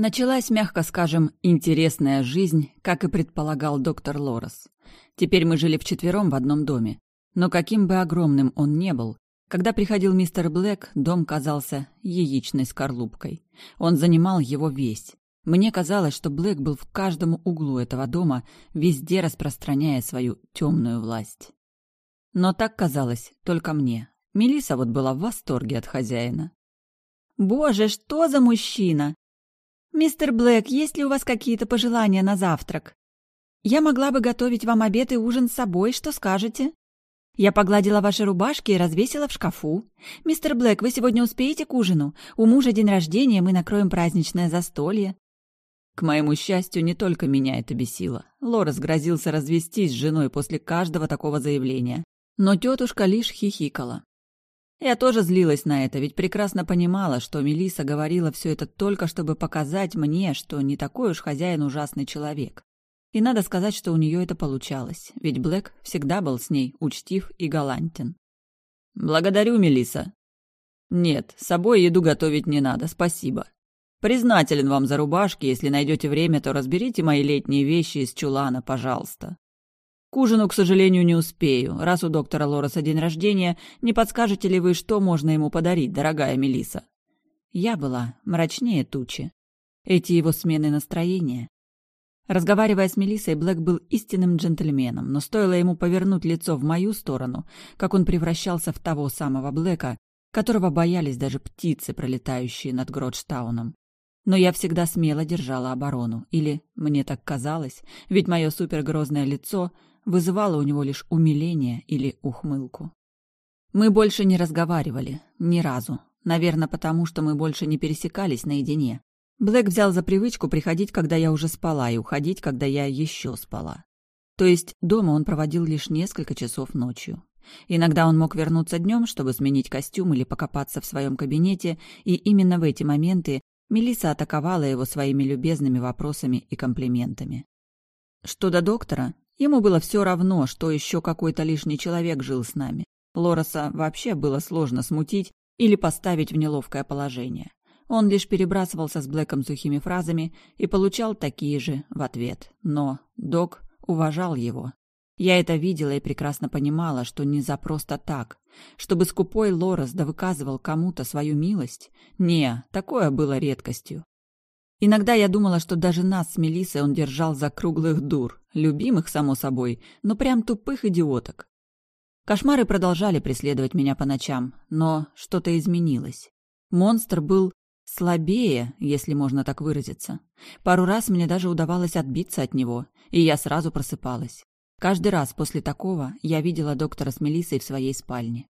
Началась, мягко скажем, интересная жизнь, как и предполагал доктор Лорес. Теперь мы жили вчетвером в одном доме. Но каким бы огромным он не был, когда приходил мистер Блэк, дом казался яичной скорлупкой. Он занимал его весь. Мне казалось, что Блэк был в каждом углу этого дома, везде распространяя свою темную власть. Но так казалось только мне. Мелиса вот была в восторге от хозяина. «Боже, что за мужчина!» «Мистер Блэк, есть ли у вас какие-то пожелания на завтрак? Я могла бы готовить вам обед и ужин с собой, что скажете?» «Я погладила ваши рубашки и развесила в шкафу. Мистер Блэк, вы сегодня успеете к ужину? У мужа день рождения, мы накроем праздничное застолье». К моему счастью, не только меня это бесило. Лорес грозился развестись с женой после каждого такого заявления. Но тетушка лишь хихикала. Я тоже злилась на это, ведь прекрасно понимала, что Мелиса говорила все это только, чтобы показать мне, что не такой уж хозяин ужасный человек. И надо сказать, что у нее это получалось, ведь Блэк всегда был с ней учтив и галантен. «Благодарю, Мелиса. «Нет, с собой еду готовить не надо, спасибо. Признателен вам за рубашки, если найдете время, то разберите мои летние вещи из чулана, пожалуйста». К ужину, к сожалению, не успею. Раз у доктора Лореса день рождения, не подскажете ли вы, что можно ему подарить, дорогая Мелиса? Я была мрачнее тучи. Эти его смены настроения. Разговаривая с Мелиссой, Блэк был истинным джентльменом, но стоило ему повернуть лицо в мою сторону, как он превращался в того самого Блэка, которого боялись даже птицы, пролетающие над Гродштауном. Но я всегда смело держала оборону, или мне так казалось, ведь мое супергрозное лицо вызывало у него лишь умиление или ухмылку. Мы больше не разговаривали, ни разу. Наверное, потому что мы больше не пересекались наедине. Блэк взял за привычку приходить, когда я уже спала, и уходить, когда я еще спала. То есть дома он проводил лишь несколько часов ночью. Иногда он мог вернуться днем, чтобы сменить костюм или покопаться в своем кабинете, и именно в эти моменты Мелиса атаковала его своими любезными вопросами и комплиментами. Что до доктора, Ему было все равно, что еще какой-то лишний человек жил с нами. Лороса вообще было сложно смутить или поставить в неловкое положение. Он лишь перебрасывался с Блэком сухими фразами и получал такие же в ответ. Но док уважал его. Я это видела и прекрасно понимала, что не за просто так. Чтобы скупой Лорес да выказывал кому-то свою милость? Не, такое было редкостью. Иногда я думала, что даже нас с Мелиссой он держал за круглых дур, любимых, само собой, но прям тупых идиоток. Кошмары продолжали преследовать меня по ночам, но что-то изменилось. Монстр был слабее, если можно так выразиться. Пару раз мне даже удавалось отбиться от него, и я сразу просыпалась. Каждый раз после такого я видела доктора с Мелиссой в своей спальне.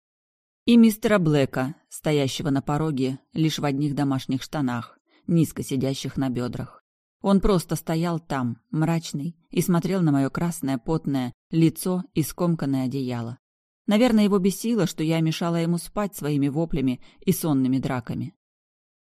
И мистера Блэка, стоящего на пороге, лишь в одних домашних штанах, низко сидящих на бедрах. Он просто стоял там, мрачный, и смотрел на мое красное, потное лицо и скомканное одеяло. Наверное, его бесило, что я мешала ему спать своими воплями и сонными драками.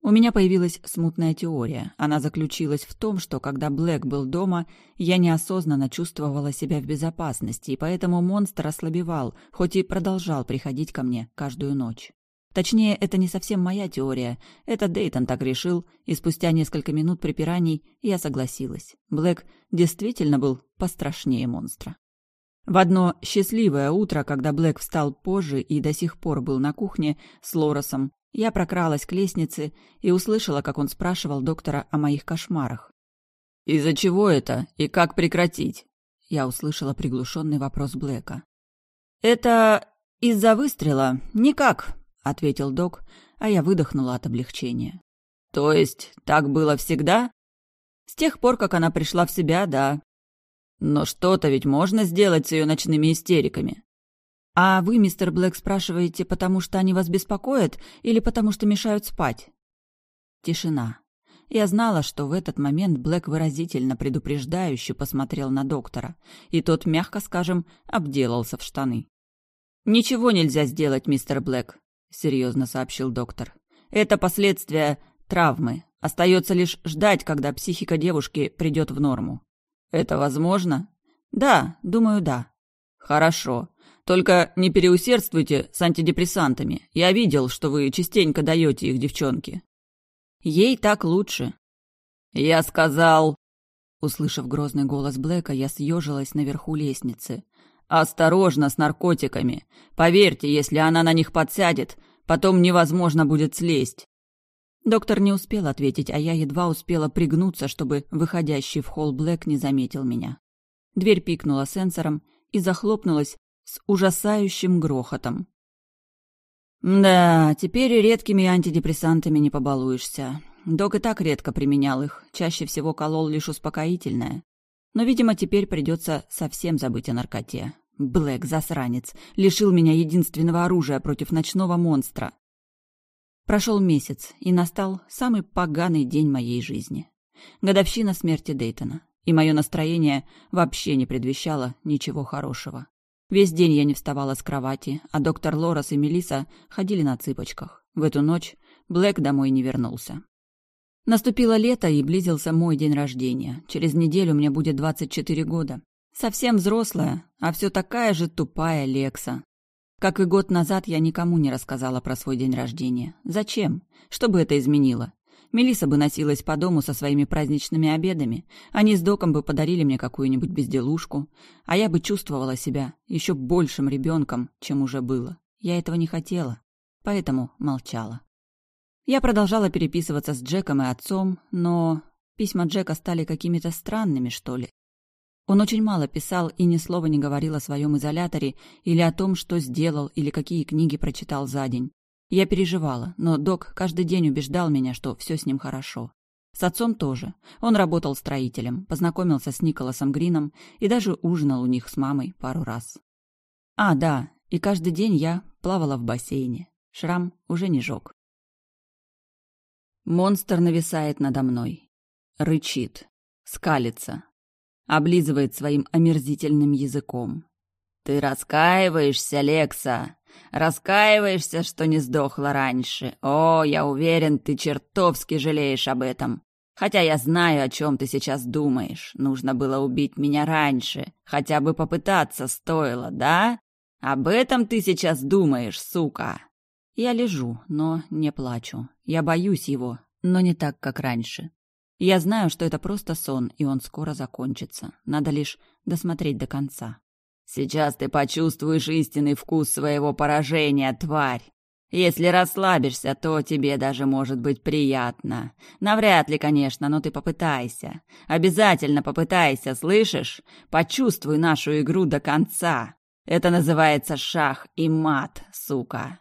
У меня появилась смутная теория. Она заключилась в том, что когда Блэк был дома, я неосознанно чувствовала себя в безопасности, и поэтому монстр ослабевал, хоть и продолжал приходить ко мне каждую ночь. Точнее, это не совсем моя теория. Это Дейтон так решил, и спустя несколько минут припираний я согласилась. Блэк действительно был пострашнее монстра. В одно счастливое утро, когда Блэк встал позже и до сих пор был на кухне с Лоросом, я прокралась к лестнице и услышала, как он спрашивал доктора о моих кошмарах. «Из-за чего это и как прекратить?» Я услышала приглушенный вопрос Блэка. «Это из-за выстрела. Никак ответил док, а я выдохнула от облегчения. То есть так было всегда? С тех пор, как она пришла в себя, да. Но что-то ведь можно сделать с ее ночными истериками. А вы, мистер Блэк, спрашиваете, потому что они вас беспокоят или потому что мешают спать? Тишина. Я знала, что в этот момент Блэк выразительно предупреждающе посмотрел на доктора, и тот, мягко скажем, обделался в штаны. «Ничего нельзя сделать, мистер Блэк серьезно сообщил доктор. Это последствия травмы. Остается лишь ждать, когда психика девушки придет в норму. Это возможно? Да, думаю, да. Хорошо. Только не переусердствуйте с антидепрессантами. Я видел, что вы частенько даете их девчонке. Ей так лучше. «Я сказал...» Услышав грозный голос Блэка, я съежилась наверху лестницы. «Осторожно с наркотиками! Поверьте, если она на них подсядет, потом невозможно будет слезть!» Доктор не успел ответить, а я едва успела пригнуться, чтобы выходящий в холл Блэк не заметил меня. Дверь пикнула сенсором и захлопнулась с ужасающим грохотом. Да, теперь редкими антидепрессантами не побалуешься. Док и так редко применял их, чаще всего колол лишь успокоительное. Но, видимо, теперь придется совсем забыть о наркоте. Блэк, засранец, лишил меня единственного оружия против ночного монстра. Прошел месяц, и настал самый поганый день моей жизни. Годовщина смерти Дейтона. И мое настроение вообще не предвещало ничего хорошего. Весь день я не вставала с кровати, а доктор Лорас и Мелиса ходили на цыпочках. В эту ночь Блэк домой не вернулся. Наступило лето и близился мой день рождения. Через неделю мне будет 24 года. Совсем взрослая, а все такая же тупая Лекса. Как и год назад я никому не рассказала про свой день рождения. Зачем? Что бы это изменило? Мелиса бы носилась по дому со своими праздничными обедами, они с Доком бы подарили мне какую-нибудь безделушку, а я бы чувствовала себя еще большим ребенком, чем уже было. Я этого не хотела, поэтому молчала. Я продолжала переписываться с Джеком и отцом, но письма Джека стали какими-то странными, что ли. Он очень мало писал и ни слова не говорил о своем изоляторе или о том, что сделал или какие книги прочитал за день. Я переживала, но док каждый день убеждал меня, что все с ним хорошо. С отцом тоже. Он работал строителем, познакомился с Николасом Грином и даже ужинал у них с мамой пару раз. А, да, и каждый день я плавала в бассейне. Шрам уже не жег. Монстр нависает надо мной. Рычит. Скалится. Облизывает своим омерзительным языком. «Ты раскаиваешься, Лекса? Раскаиваешься, что не сдохла раньше? О, я уверен, ты чертовски жалеешь об этом. Хотя я знаю, о чем ты сейчас думаешь. Нужно было убить меня раньше. Хотя бы попытаться стоило, да? Об этом ты сейчас думаешь, сука?» Я лежу, но не плачу. Я боюсь его, но не так, как раньше. Я знаю, что это просто сон, и он скоро закончится. Надо лишь досмотреть до конца. Сейчас ты почувствуешь истинный вкус своего поражения, тварь. Если расслабишься, то тебе даже может быть приятно. Навряд ли, конечно, но ты попытайся. Обязательно попытайся, слышишь? Почувствуй нашу игру до конца. Это называется шах и мат, сука.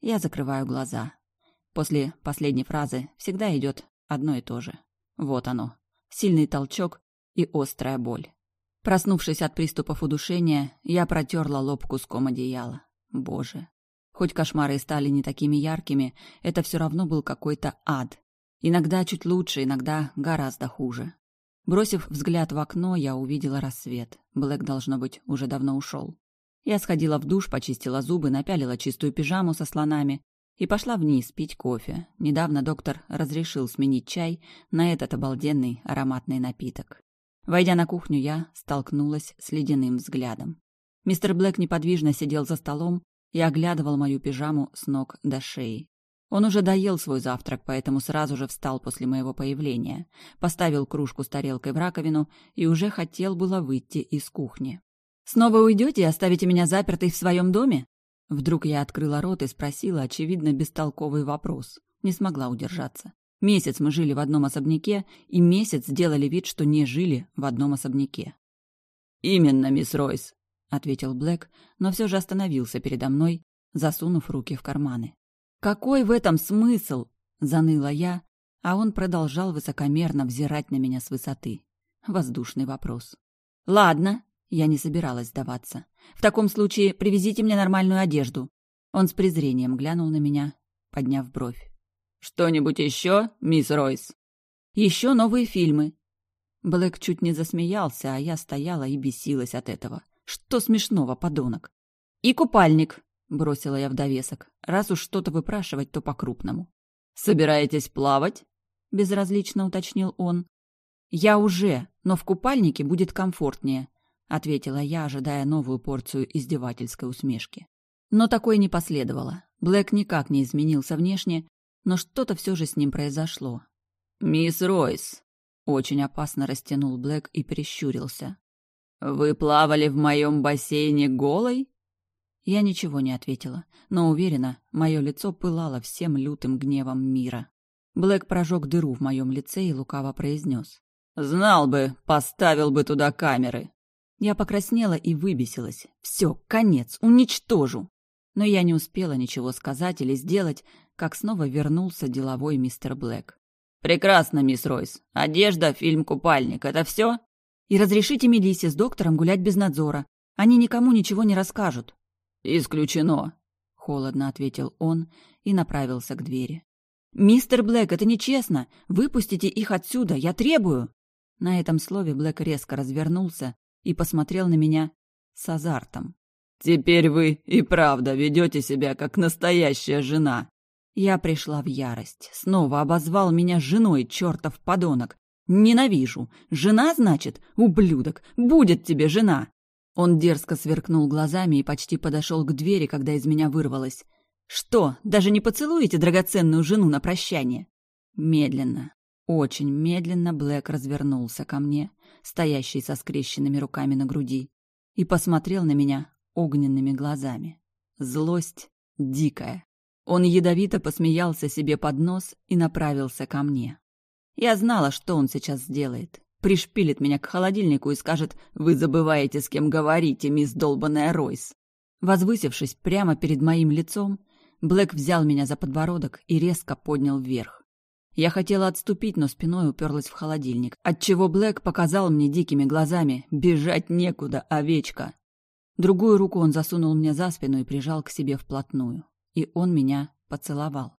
Я закрываю глаза. После последней фразы всегда идет одно и то же. Вот оно. Сильный толчок и острая боль. Проснувшись от приступов удушения, я протерла лоб куском одеяла. Боже. Хоть кошмары и стали не такими яркими, это все равно был какой-то ад. Иногда чуть лучше, иногда гораздо хуже. Бросив взгляд в окно, я увидела рассвет. Блэк, должно быть, уже давно ушел. Я сходила в душ, почистила зубы, напялила чистую пижаму со слонами и пошла вниз пить кофе. Недавно доктор разрешил сменить чай на этот обалденный ароматный напиток. Войдя на кухню, я столкнулась с ледяным взглядом. Мистер Блэк неподвижно сидел за столом и оглядывал мою пижаму с ног до шеи. Он уже доел свой завтрак, поэтому сразу же встал после моего появления, поставил кружку с тарелкой в раковину и уже хотел было выйти из кухни. «Снова уйдете и оставите меня запертой в своем доме?» Вдруг я открыла рот и спросила, очевидно, бестолковый вопрос. Не смогла удержаться. Месяц мы жили в одном особняке, и месяц сделали вид, что не жили в одном особняке. «Именно, мисс Ройс», — ответил Блэк, но все же остановился передо мной, засунув руки в карманы. «Какой в этом смысл?» — заныла я, а он продолжал высокомерно взирать на меня с высоты. Воздушный вопрос. «Ладно, я не собиралась сдаваться. В таком случае привезите мне нормальную одежду». Он с презрением глянул на меня, подняв бровь. «Что-нибудь еще, мисс Ройс?» «Еще новые фильмы». Блэк чуть не засмеялся, а я стояла и бесилась от этого. «Что смешного, подонок?» «И купальник», — бросила я в довесок. «Раз уж что-то выпрашивать, то по-крупному». «Собираетесь плавать?» — безразлично уточнил он. «Я уже, но в купальнике будет комфортнее», — ответила я, ожидая новую порцию издевательской усмешки. Но такой не последовало. Блэк никак не изменился внешне, но что-то все же с ним произошло. «Мисс Ройс», Очень опасно растянул Блэк и прищурился. «Вы плавали в моем бассейне голой?» Я ничего не ответила, но уверена, мое лицо пылало всем лютым гневом мира. Блэк прожег дыру в моем лице и лукаво произнес. «Знал бы, поставил бы туда камеры!» Я покраснела и выбесилась. Все, конец, уничтожу. Но я не успела ничего сказать или сделать, как снова вернулся деловой мистер Блэк. «Прекрасно, мисс Ройс. Одежда, фильм, купальник — это все?» «И разрешите Мелиссе с доктором гулять без надзора. Они никому ничего не расскажут». «Исключено», — холодно ответил он и направился к двери. «Мистер Блэк, это нечестно. Выпустите их отсюда, я требую!» На этом слове Блэк резко развернулся и посмотрел на меня с азартом. «Теперь вы и правда ведете себя как настоящая жена!» Я пришла в ярость. Снова обозвал меня женой, чертов подонок. Ненавижу. Жена, значит? Ублюдок. Будет тебе жена. Он дерзко сверкнул глазами и почти подошел к двери, когда из меня вырвалось. Что, даже не поцелуете драгоценную жену на прощание? Медленно, очень медленно Блэк развернулся ко мне, стоящий со скрещенными руками на груди, и посмотрел на меня огненными глазами. Злость дикая. Он ядовито посмеялся себе под нос и направился ко мне. Я знала, что он сейчас сделает. Пришпилит меня к холодильнику и скажет «Вы забываете, с кем говорите, мисс долбаная Ройс». Возвысившись прямо перед моим лицом, Блэк взял меня за подбородок и резко поднял вверх. Я хотела отступить, но спиной уперлась в холодильник, отчего Блэк показал мне дикими глазами «Бежать некуда, овечка!». Другую руку он засунул мне за спину и прижал к себе вплотную и он меня поцеловал.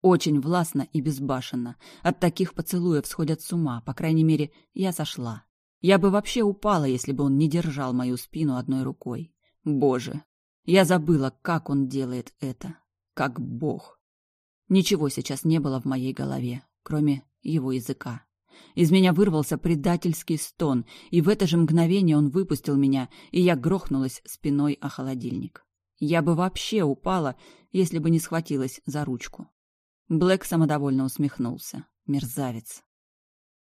Очень властно и безбашенно. От таких поцелуев сходят с ума, по крайней мере, я сошла. Я бы вообще упала, если бы он не держал мою спину одной рукой. Боже, я забыла, как он делает это. Как бог. Ничего сейчас не было в моей голове, кроме его языка. Из меня вырвался предательский стон, и в это же мгновение он выпустил меня, и я грохнулась спиной о холодильник. Я бы вообще упала, если бы не схватилась за ручку. Блэк самодовольно усмехнулся. Мерзавец.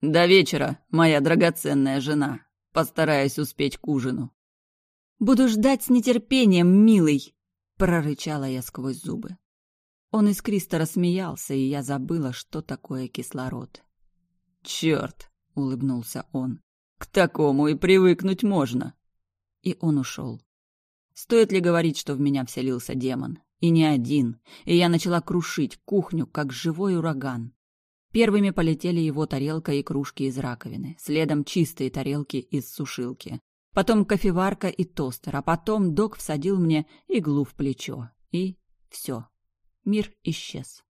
«До вечера, моя драгоценная жена. Постараюсь успеть к ужину». «Буду ждать с нетерпением, милый!» — прорычала я сквозь зубы. Он искристо рассмеялся, и я забыла, что такое кислород. «Черт!» — улыбнулся он. «К такому и привыкнуть можно!» И он ушел. Стоит ли говорить, что в меня вселился демон? И не один. И я начала крушить кухню, как живой ураган. Первыми полетели его тарелка и кружки из раковины, следом чистые тарелки из сушилки. Потом кофеварка и тостер, а потом док всадил мне иглу в плечо. И все. Мир исчез.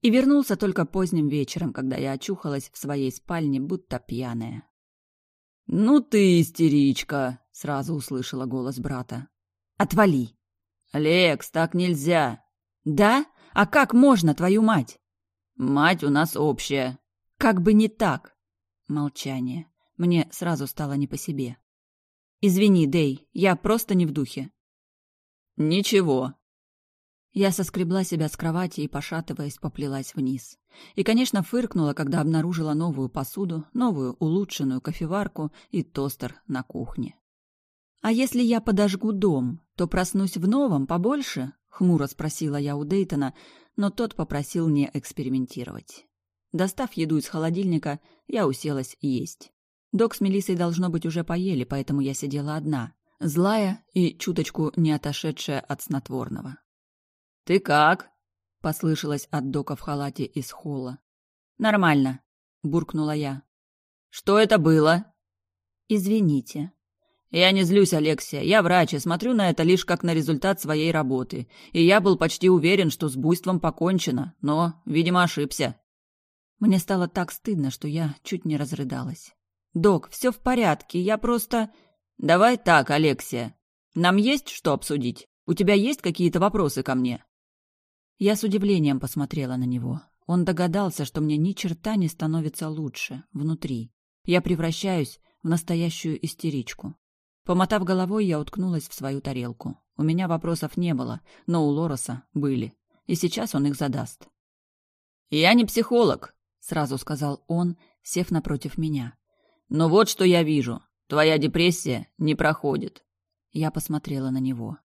И вернулся только поздним вечером, когда я очухалась в своей спальне, будто пьяная. «Ну ты истеричка!» — сразу услышала голос брата. «Отвали!» «Лекс, так нельзя!» «Да? А как можно, твою мать?» «Мать у нас общая». «Как бы не так!» Молчание. Мне сразу стало не по себе. «Извини, Дэй, я просто не в духе». «Ничего, я соскребла себя с кровати и, пошатываясь, поплелась вниз. И, конечно, фыркнула, когда обнаружила новую посуду, новую улучшенную кофеварку и тостер на кухне. «А если я подожгу дом, то проснусь в новом побольше?» — хмуро спросила я у Дейтона, но тот попросил не экспериментировать. Достав еду из холодильника, я уселась есть. Док с Мелиссой, должно быть, уже поели, поэтому я сидела одна, злая и чуточку не отошедшая от снотворного. «Ты как?» — послышалось от Дока в халате из холла. «Нормально», — буркнула я. «Что это было?» «Извините». «Я не злюсь, Алексия. Я врач и смотрю на это лишь как на результат своей работы. И я был почти уверен, что с буйством покончено, но, видимо, ошибся». Мне стало так стыдно, что я чуть не разрыдалась. «Док, все в порядке, я просто...» «Давай так, Алексия. Нам есть что обсудить? У тебя есть какие-то вопросы ко мне?» Я с удивлением посмотрела на него. Он догадался, что мне ни черта не становится лучше внутри. Я превращаюсь в настоящую истеричку. Помотав головой, я уткнулась в свою тарелку. У меня вопросов не было, но у Лороса были. И сейчас он их задаст. «Я не психолог», сразу сказал он, сев напротив меня. Но вот что я вижу. Твоя депрессия не проходит. Я посмотрела на него.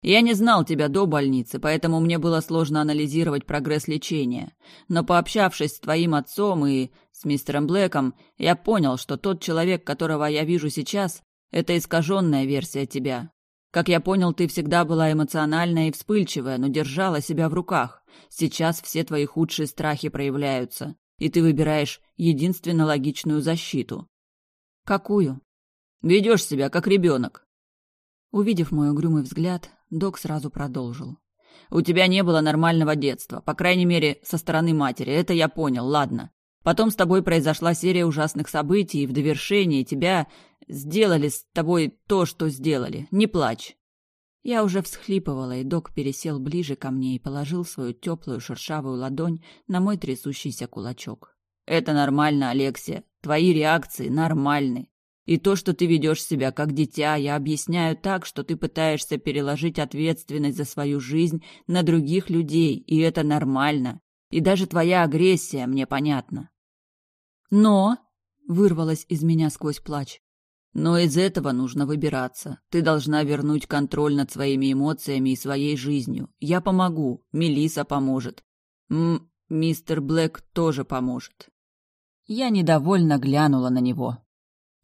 Я не знал тебя до больницы, поэтому мне было сложно анализировать прогресс лечения. Но пообщавшись с твоим отцом и с мистером Блэком, я понял, что тот человек, которого я вижу сейчас, это искаженная версия тебя. Как я понял, ты всегда была эмоциональная и вспыльчивая, но держала себя в руках. Сейчас все твои худшие страхи проявляются, и ты выбираешь единственно логичную защиту. Какую? Ведешь себя как ребенок. Увидев мой угрюмый взгляд, док сразу продолжил. «У тебя не было нормального детства, по крайней мере, со стороны матери, это я понял, ладно. Потом с тобой произошла серия ужасных событий, и в довершении тебя сделали с тобой то, что сделали. Не плачь». Я уже всхлипывала, и док пересел ближе ко мне и положил свою теплую шершавую ладонь на мой трясущийся кулачок. «Это нормально, Алексия. Твои реакции нормальны. И то, что ты ведешь себя как дитя, я объясняю так, что ты пытаешься переложить ответственность за свою жизнь на других людей, и это нормально. И даже твоя агрессия мне понятна. Но, вырвалось из меня сквозь плач, но из этого нужно выбираться. Ты должна вернуть контроль над своими эмоциями и своей жизнью. Я помогу, Мелиса поможет. М мистер Блэк тоже поможет. Я недовольно глянула на него.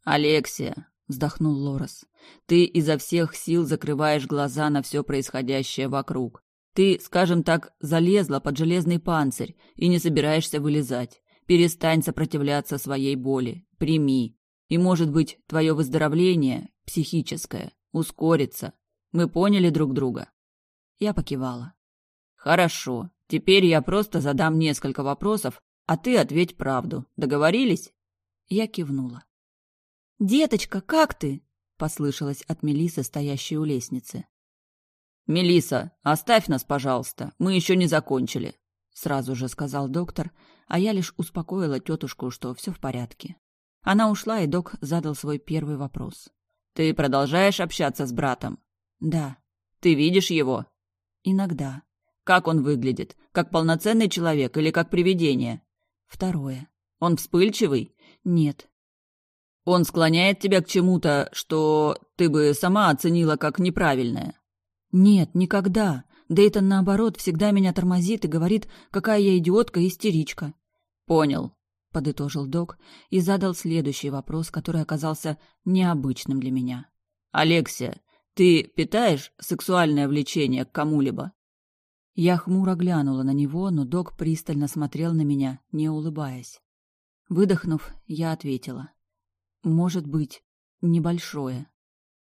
«Алексия», — вздохнул Лорес, — «ты изо всех сил закрываешь глаза на все происходящее вокруг. Ты, скажем так, залезла под железный панцирь и не собираешься вылезать. Перестань сопротивляться своей боли. Прими. И, может быть, твое выздоровление, психическое, ускорится. Мы поняли друг друга?» Я покивала. «Хорошо. Теперь я просто задам несколько вопросов, а ты ответь правду. Договорились?» Я кивнула. «Деточка, как ты?» — послышалось от Мелисы, стоящей у лестницы. Мелиса, оставь нас, пожалуйста, мы еще не закончили», — сразу же сказал доктор, а я лишь успокоила тетушку, что все в порядке. Она ушла, и док задал свой первый вопрос. «Ты продолжаешь общаться с братом?» «Да». «Ты видишь его?» «Иногда». «Как он выглядит? Как полноценный человек или как привидение?» «Второе». «Он вспыльчивый?» «Нет». Он склоняет тебя к чему-то, что ты бы сама оценила как неправильное? Нет, никогда. Да это наоборот всегда меня тормозит и говорит, какая я идиотка и истеричка. Понял, подытожил док и задал следующий вопрос, который оказался необычным для меня. Алексия, ты питаешь сексуальное влечение к кому-либо? Я хмуро глянула на него, но док пристально смотрел на меня, не улыбаясь. Выдохнув, я ответила. Может быть, небольшое.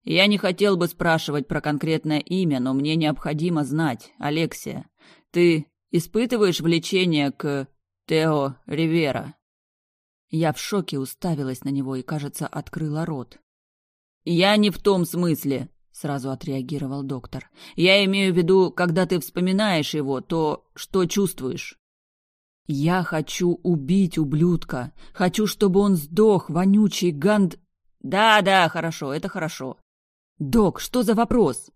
Я не хотел бы спрашивать про конкретное имя, но мне необходимо знать, Алексия. Ты испытываешь влечение к Тео Ривера? Я в шоке уставилась на него и, кажется, открыла рот. Я не в том смысле, сразу отреагировал доктор. Я имею в виду, когда ты вспоминаешь его, то что чувствуешь? Я хочу убить ублюдка. Хочу, чтобы он сдох, вонючий ганд... Да-да, хорошо, это хорошо. Док, что за вопрос?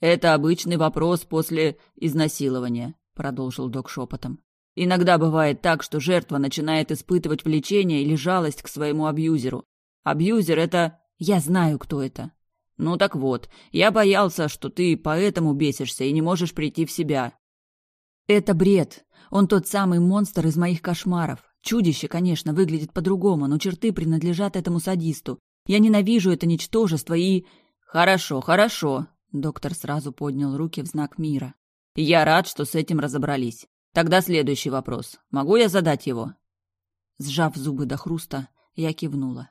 Это обычный вопрос после изнасилования, продолжил док шепотом. Иногда бывает так, что жертва начинает испытывать влечение или жалость к своему абьюзеру. Абьюзер — это... Я знаю, кто это. Ну так вот, я боялся, что ты поэтому бесишься и не можешь прийти в себя. Это бред. Он тот самый монстр из моих кошмаров. Чудище, конечно, выглядит по-другому, но черты принадлежат этому садисту. Я ненавижу это ничтожество и... Хорошо, хорошо. Доктор сразу поднял руки в знак мира. Я рад, что с этим разобрались. Тогда следующий вопрос. Могу я задать его? Сжав зубы до хруста, я кивнула.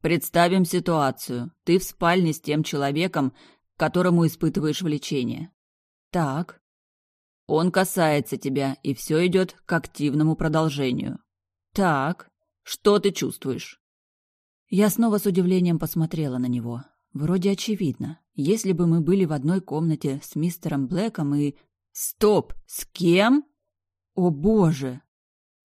Представим ситуацию. Ты в спальне с тем человеком, которому испытываешь влечение. Так. Он касается тебя, и все идет к активному продолжению. Так, что ты чувствуешь? Я снова с удивлением посмотрела на него. Вроде очевидно. Если бы мы были в одной комнате с мистером Блэком и... Стоп! С кем? О боже!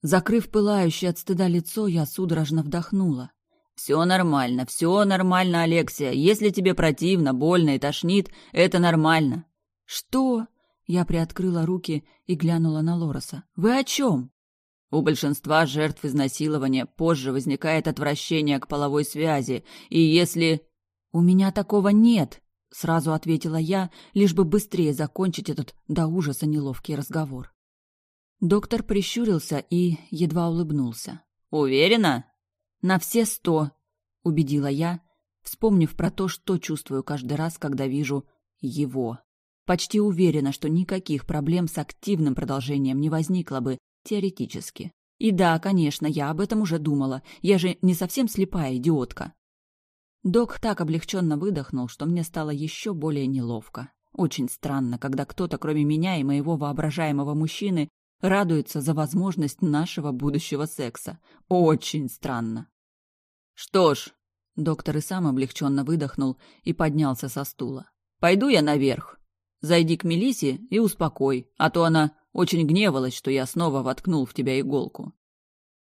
Закрыв пылающее от стыда лицо, я судорожно вдохнула. «Все нормально, все нормально, Алексия. Если тебе противно, больно и тошнит, это нормально». «Что?» Я приоткрыла руки и глянула на Лороса. «Вы о чем?» У большинства жертв изнасилования позже возникает отвращение к половой связи, и если... «У меня такого нет», — сразу ответила я, лишь бы быстрее закончить этот до ужаса неловкий разговор. Доктор прищурился и едва улыбнулся. «Уверена?» «На все сто», — убедила я, вспомнив про то, что чувствую каждый раз, когда вижу его. Почти уверена, что никаких проблем с активным продолжением не возникло бы, теоретически. И да, конечно, я об этом уже думала. Я же не совсем слепая идиотка. Док так облегченно выдохнул, что мне стало еще более неловко. Очень странно, когда кто-то, кроме меня и моего воображаемого мужчины, радуется за возможность нашего будущего секса. Очень странно. Что ж, доктор и сам облегченно выдохнул и поднялся со стула. Пойду я наверх. Зайди к Мелисе и успокой, а то она очень гневалась, что я снова воткнул в тебя иголку.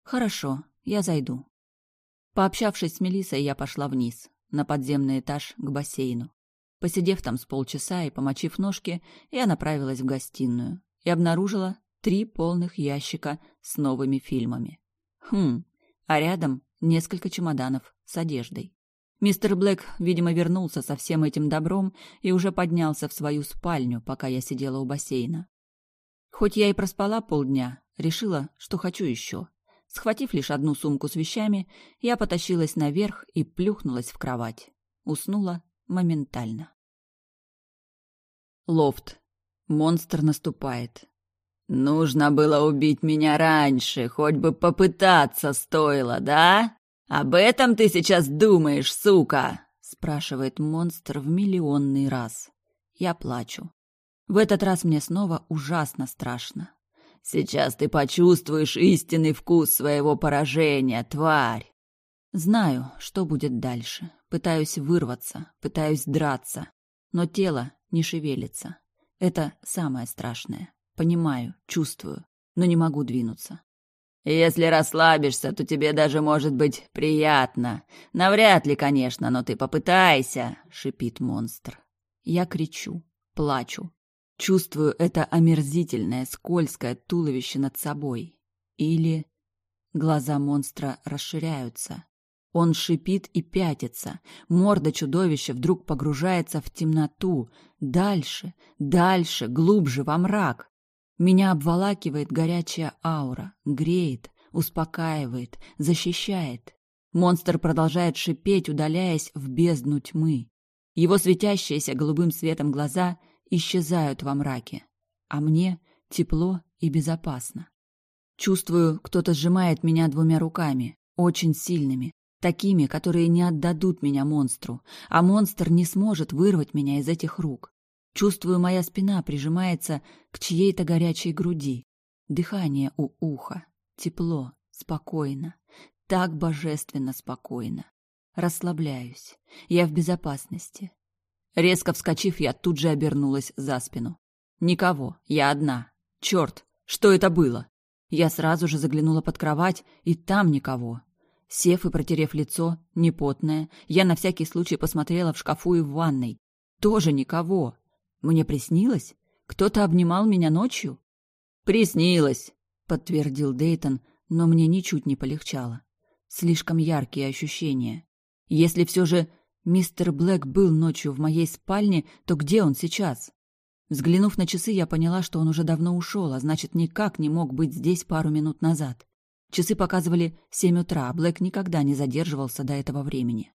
Хорошо, я зайду. Пообщавшись с Мелисой, я пошла вниз, на подземный этаж, к бассейну. Посидев там с полчаса и помочив ножки, я направилась в гостиную и обнаружила три полных ящика с новыми фильмами. Хм, а рядом несколько чемоданов с одеждой. Мистер Блэк, видимо, вернулся со всем этим добром и уже поднялся в свою спальню, пока я сидела у бассейна. Хоть я и проспала полдня, решила, что хочу еще. Схватив лишь одну сумку с вещами, я потащилась наверх и плюхнулась в кровать. Уснула моментально. Лофт. Монстр наступает. «Нужно было убить меня раньше, хоть бы попытаться стоило, да? Об этом ты сейчас думаешь, сука?» спрашивает монстр в миллионный раз. Я плачу. В этот раз мне снова ужасно страшно. Сейчас ты почувствуешь истинный вкус своего поражения, тварь. Знаю, что будет дальше. Пытаюсь вырваться, пытаюсь драться, но тело не шевелится. Это самое страшное. Понимаю, чувствую, но не могу двинуться. Если расслабишься, то тебе даже может быть приятно. Навряд ли, конечно, но ты попытайся, шипит монстр. Я кричу, плачу, Чувствую это омерзительное, скользкое туловище над собой. Или... Глаза монстра расширяются. Он шипит и пятится. Морда чудовища вдруг погружается в темноту. Дальше, дальше, глубже во мрак. Меня обволакивает горячая аура. Греет, успокаивает, защищает. Монстр продолжает шипеть, удаляясь в бездну тьмы. Его светящиеся голубым светом глаза исчезают во мраке, а мне тепло и безопасно. Чувствую, кто-то сжимает меня двумя руками, очень сильными, такими, которые не отдадут меня монстру, а монстр не сможет вырвать меня из этих рук. Чувствую, моя спина прижимается к чьей-то горячей груди. Дыхание у уха, тепло, спокойно, так божественно спокойно. Расслабляюсь. Я в безопасности. Резко вскочив, я тут же обернулась за спину. Никого, я одна. Черт, что это было? Я сразу же заглянула под кровать, и там никого. Сев и протерев лицо, непотное, я на всякий случай посмотрела в шкафу и в ванной. Тоже никого. Мне приснилось? Кто-то обнимал меня ночью? Приснилось, подтвердил Дейтон, но мне ничуть не полегчало. Слишком яркие ощущения. Если все же Мистер Блэк был ночью в моей спальне, то где он сейчас? Взглянув на часы, я поняла, что он уже давно ушел, а значит, никак не мог быть здесь пару минут назад. Часы показывали семь утра, а Блэк никогда не задерживался до этого времени.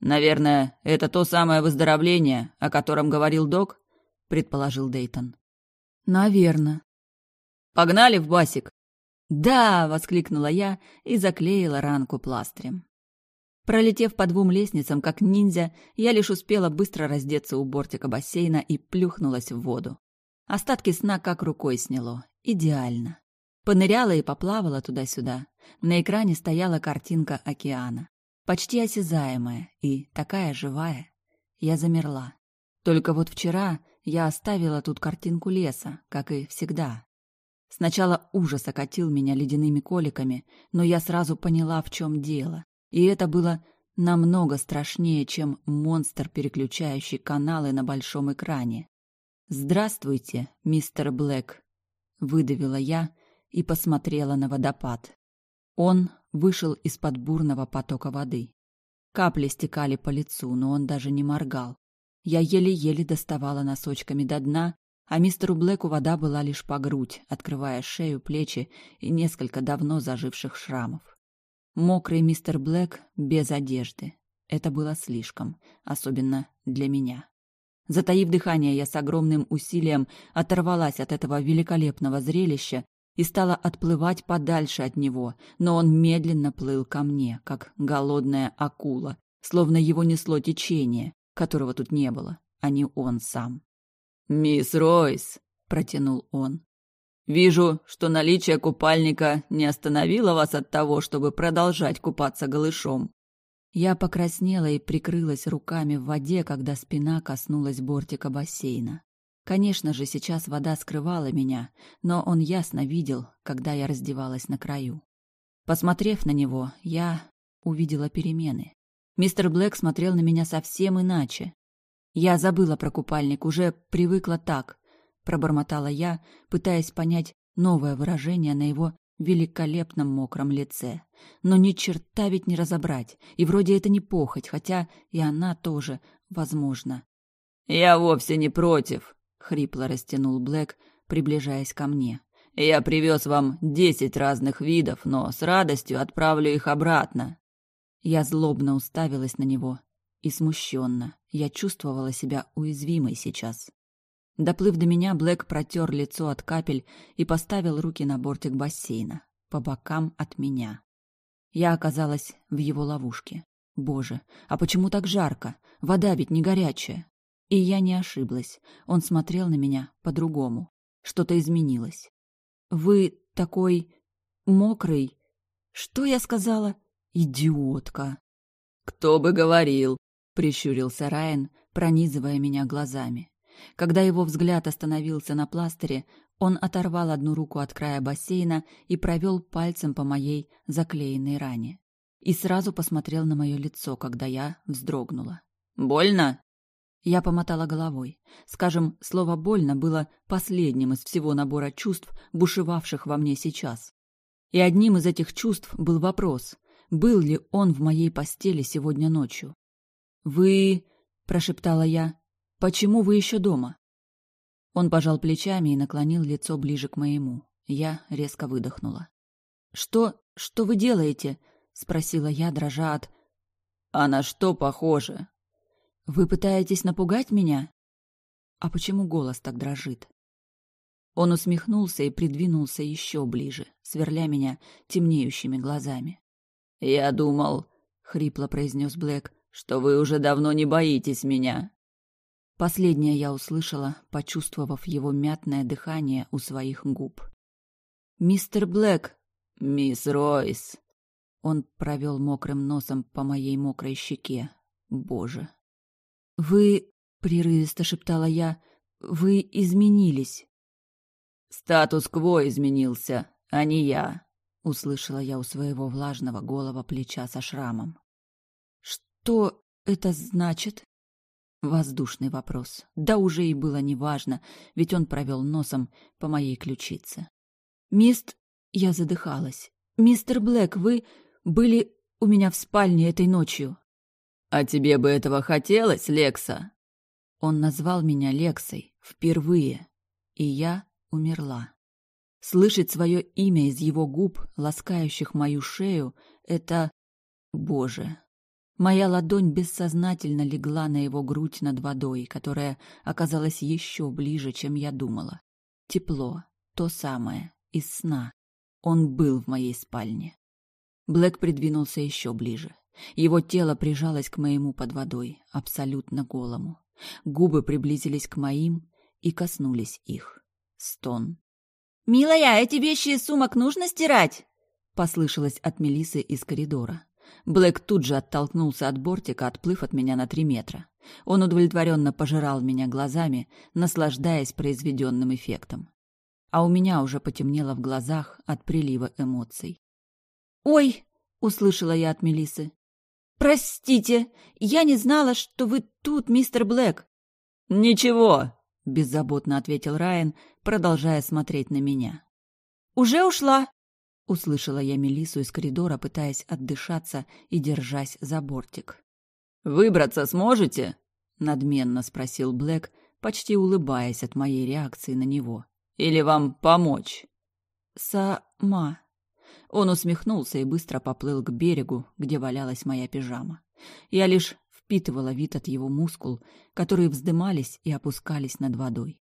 «Наверное, это то самое выздоровление, о котором говорил док?» — предположил Дейтон. «Наверно». «Погнали в басик!» «Да!» — воскликнула я и заклеила ранку пластырем. Пролетев по двум лестницам, как ниндзя, я лишь успела быстро раздеться у бортика бассейна и плюхнулась в воду. Остатки сна как рукой сняло. Идеально. Поныряла и поплавала туда-сюда. На экране стояла картинка океана. Почти осязаемая и такая живая. Я замерла. Только вот вчера я оставила тут картинку леса, как и всегда. Сначала ужас окатил меня ледяными коликами, но я сразу поняла, в чем дело. И это было намного страшнее, чем монстр, переключающий каналы на большом экране. «Здравствуйте, мистер Блэк», — выдавила я и посмотрела на водопад. Он вышел из-под бурного потока воды. Капли стекали по лицу, но он даже не моргал. Я еле-еле доставала носочками до дна, а мистеру Блэку вода была лишь по грудь, открывая шею, плечи и несколько давно заживших шрамов. Мокрый мистер Блэк без одежды. Это было слишком, особенно для меня. Затаив дыхание, я с огромным усилием оторвалась от этого великолепного зрелища и стала отплывать подальше от него, но он медленно плыл ко мне, как голодная акула, словно его несло течение, которого тут не было, а не он сам. «Мисс Ройс», — протянул он, — «вижу, что наличие купальника не остановило вас от того, чтобы продолжать купаться голышом. Я покраснела и прикрылась руками в воде, когда спина коснулась бортика бассейна. Конечно же, сейчас вода скрывала меня, но он ясно видел, когда я раздевалась на краю. Посмотрев на него, я увидела перемены. Мистер Блэк смотрел на меня совсем иначе. Я забыла про купальник, уже привыкла так, пробормотала я, пытаясь понять новое выражение на его великолепном мокром лице. Но ни черта ведь не разобрать, и вроде это не похоть, хотя и она тоже, возможно. «Я вовсе не против», — хрипло растянул Блэк, приближаясь ко мне. «Я привез вам десять разных видов, но с радостью отправлю их обратно». Я злобно уставилась на него и смущенно. Я чувствовала себя уязвимой сейчас. Доплыв до меня, Блэк протер лицо от капель и поставил руки на бортик бассейна, по бокам от меня. Я оказалась в его ловушке. Боже, а почему так жарко? Вода ведь не горячая. И я не ошиблась. Он смотрел на меня по-другому. Что-то изменилось. Вы такой мокрый. Что я сказала? Идиотка. Кто бы говорил, прищурился Райан, пронизывая меня глазами. Когда его взгляд остановился на пластыре, он оторвал одну руку от края бассейна и провел пальцем по моей заклеенной ране. И сразу посмотрел на мое лицо, когда я вздрогнула. «Больно?» Я помотала головой. Скажем, слово «больно» было последним из всего набора чувств, бушевавших во мне сейчас. И одним из этих чувств был вопрос, был ли он в моей постели сегодня ночью. «Вы...» — прошептала я. Почему вы еще дома?» Он пожал плечами и наклонил лицо ближе к моему. Я резко выдохнула. «Что... что вы делаете?» — спросила я, дрожа от... «А на что похоже?» «Вы пытаетесь напугать меня?» «А почему голос так дрожит?» Он усмехнулся и придвинулся еще ближе, сверля меня темнеющими глазами. «Я думал», — хрипло произнес Блэк, — «что вы уже давно не боитесь меня». Последнее я услышала, почувствовав его мятное дыхание у своих губ. «Мистер Блэк!» «Мисс Ройс!» Он провел мокрым носом по моей мокрой щеке. Боже! «Вы...» — прерывисто шептала я. «Вы изменились!» «Статус-кво изменился, а не я!» — услышала я у своего влажного голого плеча со шрамом. «Что это значит?» Воздушный вопрос. Да уже и было неважно, ведь он провел носом по моей ключице. «Мист...» Я задыхалась. «Мистер Блэк, вы были у меня в спальне этой ночью». «А тебе бы этого хотелось, Лекса?» Он назвал меня Лексой впервые, и я умерла. Слышать свое имя из его губ, ласкающих мою шею, это... Боже, Моя ладонь бессознательно легла на его грудь над водой, которая оказалась еще ближе, чем я думала. Тепло, то самое, из сна. Он был в моей спальне. Блэк придвинулся еще ближе. Его тело прижалось к моему под водой, абсолютно голому. Губы приблизились к моим и коснулись их. Стон. «Милая, эти вещи из сумок нужно стирать?» — послышалось от Мелисы из коридора. Блэк тут же оттолкнулся от бортика, отплыв от меня на три метра. Он удовлетворенно пожирал меня глазами, наслаждаясь произведенным эффектом. А у меня уже потемнело в глазах от прилива эмоций. «Ой!» — услышала я от Мелисы. «Простите, я не знала, что вы тут, мистер Блэк». «Ничего», — беззаботно ответил Райан, продолжая смотреть на меня. Уже ушла!» Услышала я Мелису из коридора, пытаясь отдышаться и держась за бортик. «Выбраться сможете?» — надменно спросил Блэк, почти улыбаясь от моей реакции на него. «Или вам помочь?» «Сама». Он усмехнулся и быстро поплыл к берегу, где валялась моя пижама. Я лишь впитывала вид от его мускул, которые вздымались и опускались над водой.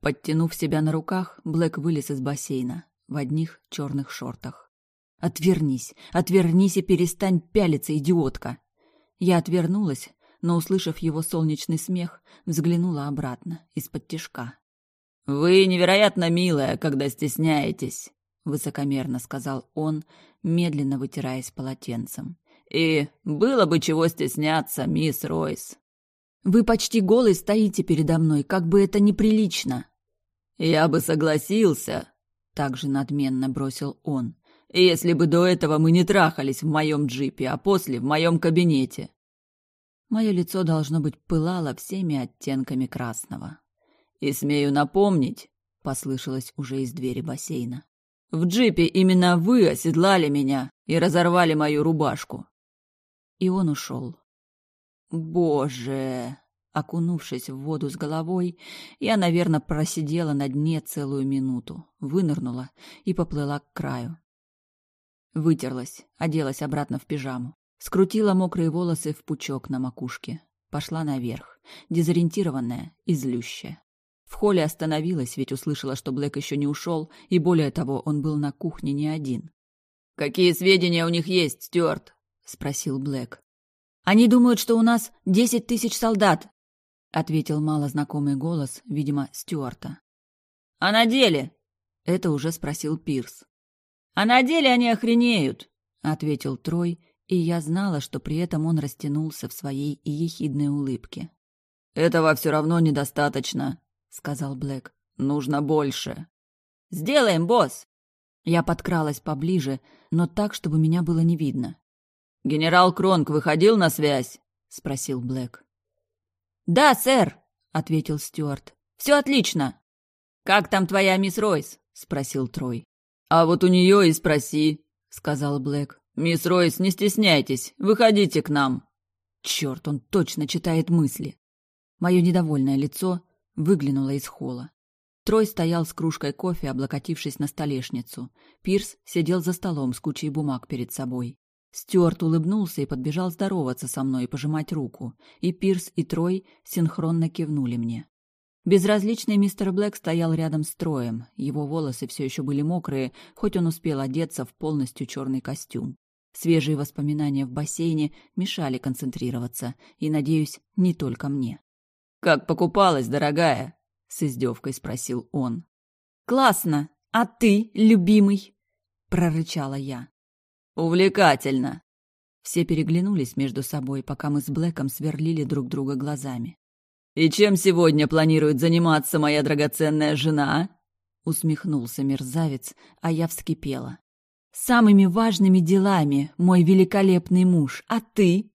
Подтянув себя на руках, Блэк вылез из бассейна в одних черных шортах. «Отвернись! Отвернись и перестань пялиться, идиотка!» Я отвернулась, но, услышав его солнечный смех, взглянула обратно, из-под тишка. «Вы невероятно милая, когда стесняетесь», — высокомерно сказал он, медленно вытираясь полотенцем. «И было бы чего стесняться, мисс Ройс». «Вы почти голый стоите передо мной, как бы это неприлично». «Я бы согласился», — также надменно бросил он, «если бы до этого мы не трахались в моем джипе, а после в моем кабинете». Мое лицо, должно быть, пылало всеми оттенками красного. «И смею напомнить», — послышалось уже из двери бассейна, «в джипе именно вы оседлали меня и разорвали мою рубашку». И он ушел. «Боже!» Окунувшись в воду с головой, я, наверное, просидела на дне целую минуту, вынырнула и поплыла к краю. Вытерлась, оделась обратно в пижаму, скрутила мокрые волосы в пучок на макушке, пошла наверх, дезориентированная и злющая. В холле остановилась, ведь услышала, что Блэк еще не ушел, и более того, он был на кухне не один. «Какие сведения у них есть, Стюарт?» — спросил Блэк. «Они думают, что у нас десять тысяч солдат», — ответил малознакомый голос, видимо, Стюарта. «А на деле?» — это уже спросил Пирс. «А на деле они охренеют», — ответил Трой, и я знала, что при этом он растянулся в своей ехидной улыбке. «Этого все равно недостаточно», сказал Блэк. Нужно больше. Сделаем, босс. Я подкралась поближе, но так, чтобы меня было не видно. Генерал Кронк выходил на связь? спросил Блэк. Да, сэр, ответил Стюарт. Все отлично. Как там твоя мисс Ройс? спросил Трой. А вот у нее и спроси, сказал Блэк. Мисс Ройс, не стесняйтесь, выходите к нам. Черт, он точно читает мысли. Мое недовольное лицо Выглянула из холла. Трой стоял с кружкой кофе, облокотившись на столешницу. Пирс сидел за столом с кучей бумаг перед собой. Стюарт улыбнулся и подбежал здороваться со мной и пожимать руку, и Пирс и Трой синхронно кивнули мне. Безразличный мистер Блэк стоял рядом с Троем, его волосы все еще были мокрые, хоть он успел одеться в полностью черный костюм. Свежие воспоминания в бассейне мешали концентрироваться, и, надеюсь, не только мне. «Как покупалась, дорогая?» — с издевкой спросил он. «Классно! А ты, любимый?» — прорычала я. «Увлекательно!» Все переглянулись между собой, пока мы с Блэком сверлили друг друга глазами. «И чем сегодня планирует заниматься моя драгоценная жена?» Усмехнулся мерзавец, а я вскипела. «Самыми важными делами, мой великолепный муж, а ты?»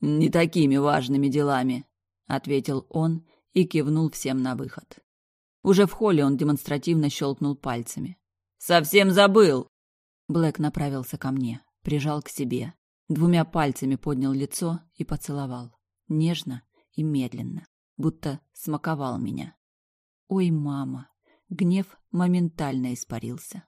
«Не такими важными делами», ответил он и кивнул всем на выход. Уже в холле он демонстративно щелкнул пальцами. Совсем забыл. Блэк направился ко мне, прижал к себе, двумя пальцами поднял лицо и поцеловал, нежно и медленно, будто смаковал меня. Ой, мама, гнев моментально испарился.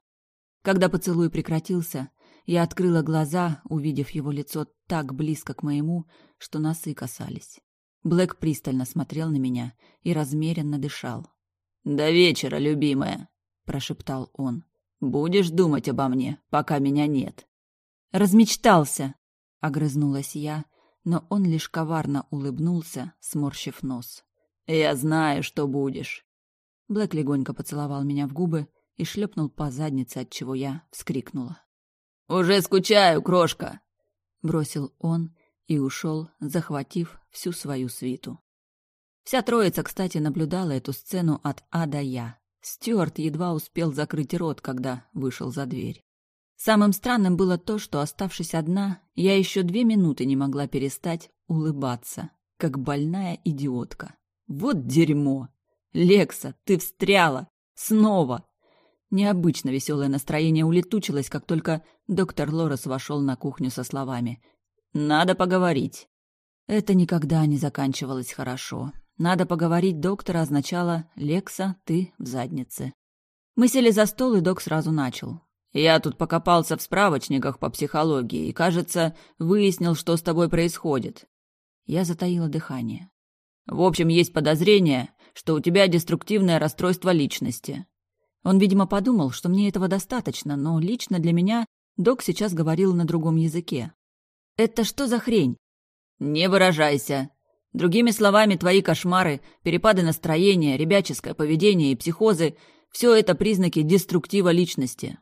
Когда поцелуй прекратился, я открыла глаза, увидев его лицо так близко к моему, что носы касались. Блэк пристально смотрел на меня и размеренно дышал. «До вечера, любимая», — прошептал он. «Будешь думать обо мне, пока меня нет». «Размечтался», — огрызнулась я, но он лишь коварно улыбнулся, сморщив нос. «Я знаю, что будешь». Блэк легонько поцеловал меня в губы и шлепнул по заднице, от чего я вскрикнула. «Уже скучаю, крошка!» — бросил он и ушел, захватив всю свою свиту. Вся троица, кстати, наблюдала эту сцену от А до Я. Стюарт едва успел закрыть рот, когда вышел за дверь. Самым странным было то, что, оставшись одна, я еще две минуты не могла перестать улыбаться, как больная идиотка. Вот дерьмо! Лекса, ты встряла! Снова! Необычно веселое настроение улетучилось, как только доктор Лорес вошел на кухню со словами «Надо поговорить». Это никогда не заканчивалось хорошо. «Надо поговорить» доктора означало «Лекса, ты в заднице». Мы сели за стол, и док сразу начал. «Я тут покопался в справочниках по психологии и, кажется, выяснил, что с тобой происходит». Я затаила дыхание. «В общем, есть подозрение, что у тебя деструктивное расстройство личности. Он, видимо, подумал, что мне этого достаточно, но лично для меня док сейчас говорил на другом языке. «Это что за хрень?» «Не выражайся. Другими словами, твои кошмары, перепады настроения, ребяческое поведение и психозы – все это признаки деструктива личности».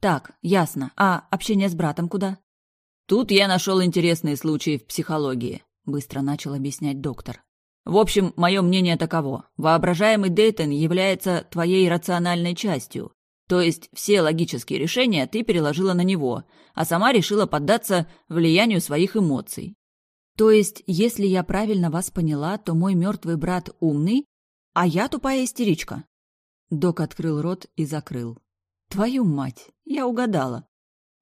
«Так, ясно. А общение с братом куда?» «Тут я нашел интересные случаи в психологии», – быстро начал объяснять доктор. В общем, мое мнение таково. Воображаемый Дейтон является твоей рациональной частью. То есть все логические решения ты переложила на него, а сама решила поддаться влиянию своих эмоций. То есть, если я правильно вас поняла, то мой мертвый брат умный, а я тупая истеричка. Док открыл рот и закрыл. Твою мать, я угадала.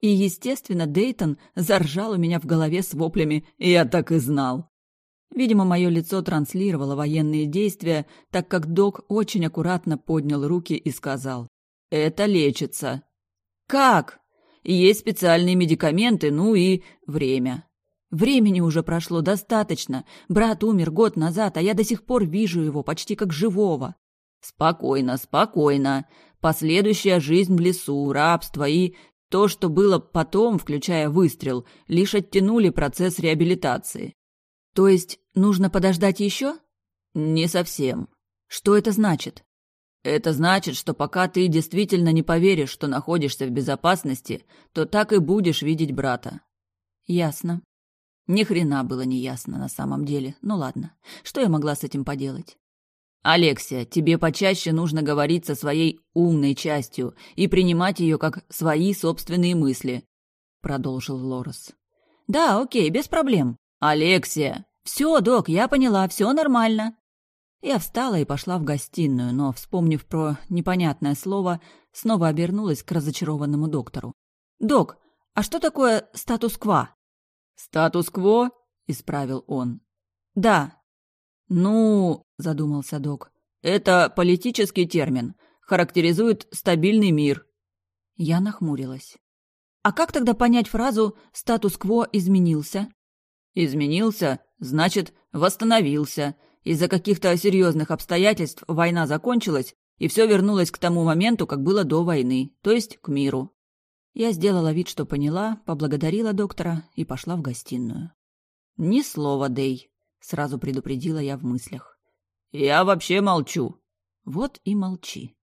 И, естественно, Дейтон заржал у меня в голове с воплями «Я так и знал». Видимо, мое лицо транслировало военные действия, так как док очень аккуратно поднял руки и сказал «Это лечится». «Как?» «Есть специальные медикаменты, ну и время». «Времени уже прошло достаточно. Брат умер год назад, а я до сих пор вижу его почти как живого». «Спокойно, спокойно. Последующая жизнь в лесу, рабство и то, что было потом, включая выстрел, лишь оттянули процесс реабилитации. То есть нужно подождать еще? Не совсем. Что это значит? Это значит, что пока ты действительно не поверишь, что находишься в безопасности, то так и будешь видеть брата. Ясно. Ни хрена было не ясно на самом деле. Ну ладно, что я могла с этим поделать? Алексия, тебе почаще нужно говорить со своей умной частью и принимать ее как свои собственные мысли, продолжил Лорес. Да, окей, без проблем. «Алексия!» «Все, док, я поняла, все нормально». Я встала и пошла в гостиную, но, вспомнив про непонятное слово, снова обернулась к разочарованному доктору. «Док, а что такое статус-кво?» «Статус-кво?» — исправил он. «Да». «Ну...» — задумался док. «Это политический термин. Характеризует стабильный мир». Я нахмурилась. «А как тогда понять фразу «статус-кво изменился»?» Изменился, значит, восстановился. Из-за каких-то серьезных обстоятельств война закончилась, и все вернулось к тому моменту, как было до войны, то есть к миру. Я сделала вид, что поняла, поблагодарила доктора и пошла в гостиную. «Ни слова, Дей», — сразу предупредила я в мыслях. «Я вообще молчу». «Вот и молчи».